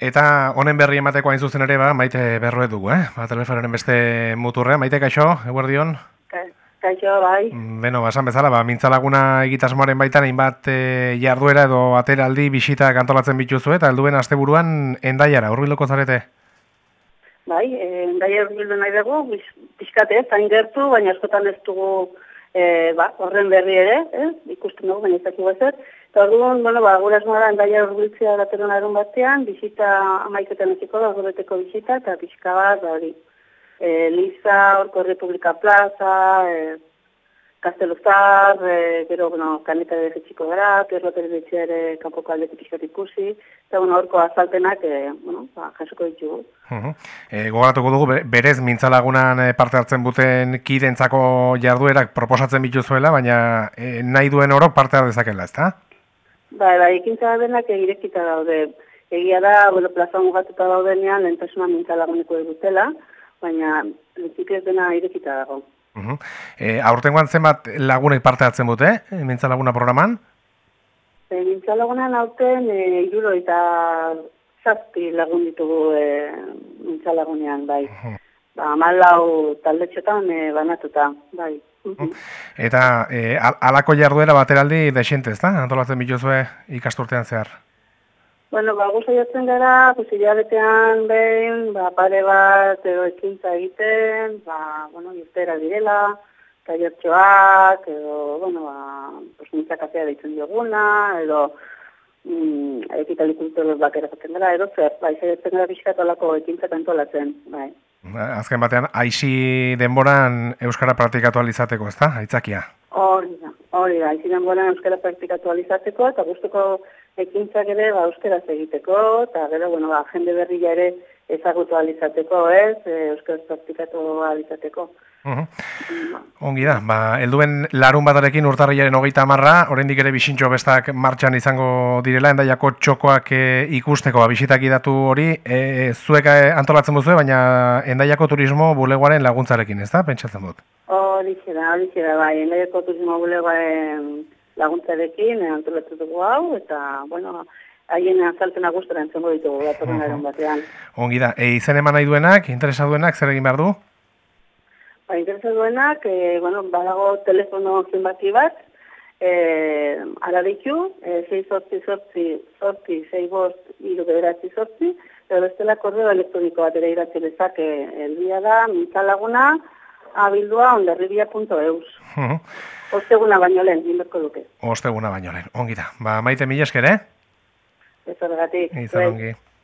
Eta honen berri emateko hain zuzen ere, ba, maite berroe dugu, eh? Ba, telefonen beste muturre, maite kaixo, eguerdion? Kaixo, bai. Mm, beno, basan bezala, ba, mintzalaguna egitasmoaren baitan hainbat e, jarduera edo ateraldi bisita kantolatzen bituzu eta helduen asteburuan endaiara, urbiloko zarete? Bai, e, endaiara urbildu nahi dugu, bizkate, zain gertu, baina askotan ez dugu e, ba, horren berri ere, eh? ikusten dugu, baina ez dakigu Eta orduan, bueno, ba, gura esmoara endaia urbiltzea dateron arun batean, bizita amaiketan eziko da, gorbeteko bizita, eta pixka bat, ba, hori, e, Liza, Orko Republika Plaza, e, Kasteluzar, e, gero, bueno, kaneta de jetxiko gara, perro terebetxe ere kanpoko aldetik pixkat ikusi, eta, bueno, orko azaltenak, e, bueno, ba, jasuko ditugu. Uh -huh. e, gogoratuko dugu, berez mintzalagunan e, parte hartzen buten kidentzako jarduerak proposatzen bituzuela, baina e, nahi duen oro parte dezakela, ezta? Bai, bai, ekintza denak irekita daude. Egia da, bueno, plaza mugatuta daudenean, lentasuna mintzalaguneko dutela, baina lentik ez dena irekita dago. Uh -huh. e, aurtengoan zenbat lagunek parte hartzen dute, e, mintzalaguna programan? E, mintzalagunan aurten, e, iruro eta zazpi lagun ditugu e, mintzalagunean, bai. Uh -huh. Ba, malau talde txotan e, banatuta, bai. Eta e, alako jarduera bateraldi desente, ez da? Antolatzen bituzue ikasturtean zehar? Bueno, ba, guza jatzen gara, pues, hilabetean behin, ba, pare bat, edo ekintza egiten, ba, bueno, irtera direla, taiertxoak, edo, bueno, ba, pues, mintzakatzea ditzen dioguna, edo, mm, ekitalikultur bakera zaten gara, edo zer, ba, izaiatzen gara pixkat olako ekintza antolatzen, bai. Azken batean, aixi denboran Euskara praktikatu alizateko, ez da? Aitzakia? Hori da, hori da. Aixi denboran Euskara praktikatu alizateko, eta guztuko ekintzak ere ba, Euskara egiteko, eta gero, bueno, ba, jende berria ere ezagutu alizateko, ez? Euskara praktikatu alizateko. Ongi da, ba, elduen larun batarekin urtarriaren hogeita marra, oraindik ere bisintxo bestak martxan izango direla, endaiako txokoak e, ikusteko, ba, bisitak idatu hori, e, zuek antolatzen duzu, baina endaiako turismo bulegoaren laguntzarekin, ez da, pentsatzen dut? Hori da, hori da, bai, endaiako turismo bulegoaren laguntzarekin antolatzen dugu hau, eta, bueno, haien azalten agustora entzengo ditugu, uh batean. Ongi da, e, izen eman nahi duenak, interesa duenak, zer egin behar du? Ba, interesa duenak, e, bueno, badago telefono zenbati bat, e, ara ditu, e, 6 sortzi sortzi sortzi, 6 bost, iru bederatzi sortzi, edo bestela korreo elektroniko bat ere iratzi lezake elbia da, mintzalaguna, abildua ondarribia.eus. Uh -huh. Osteguna baino lehen, inberko duke. Osteguna baino lehen, ongi da. Ba, maite mila esker, eh? Ez horregatik. Izan ongi.